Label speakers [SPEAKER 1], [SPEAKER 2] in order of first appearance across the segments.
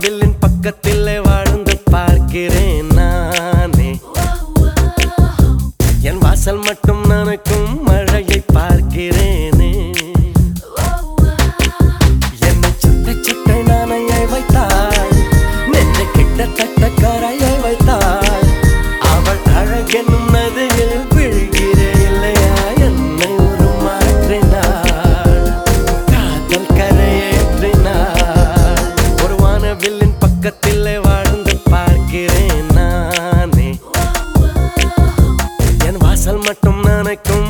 [SPEAKER 1] வில்லின் பக்கத்திலே வாழ பேசல் மட்டும் நினைக்கும்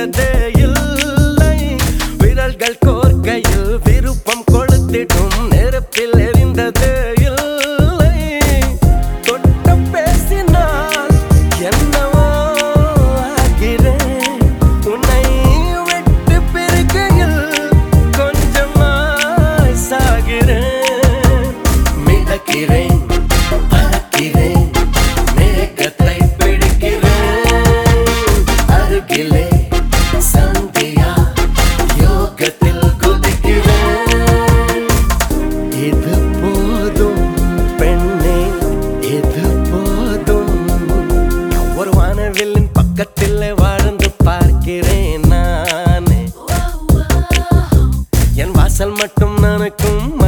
[SPEAKER 1] the day பேசல் மட்டும் நடக்கும்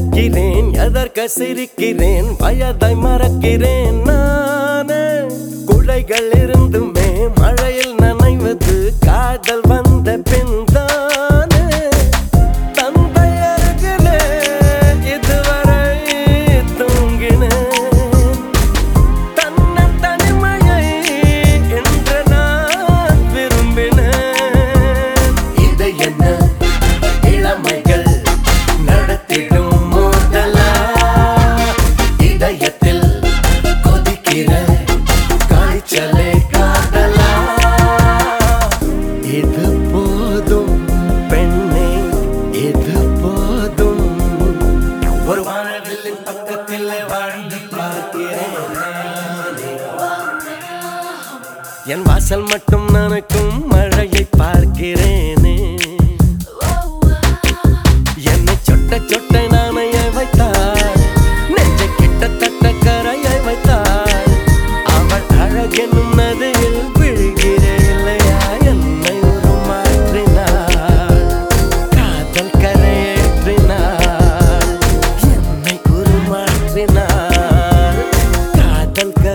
[SPEAKER 1] நடக்கிறேன் எதற்க சிரிக்கிறேன் வயதை மறக்கிறேன் நானே. குடைகள் இருந்துமே மழையில் நனைவது காதல் என் வாசல் மட்டும் நனக்கும் மழையை பார்க்கிறேனே. என்னை சொட்ட சொட்ட நானைய வைத்தாய். நெஞ்ச கிட்டத்தட்ட கரையை வைத்தாய். அவள் அழகெனும் நதியில் விழுகிறே என்னை ஒரு உருமாற்றினாள் காதல் கரையேற்றினாள். என்னை உருமாற்றினாள் காதல் கரை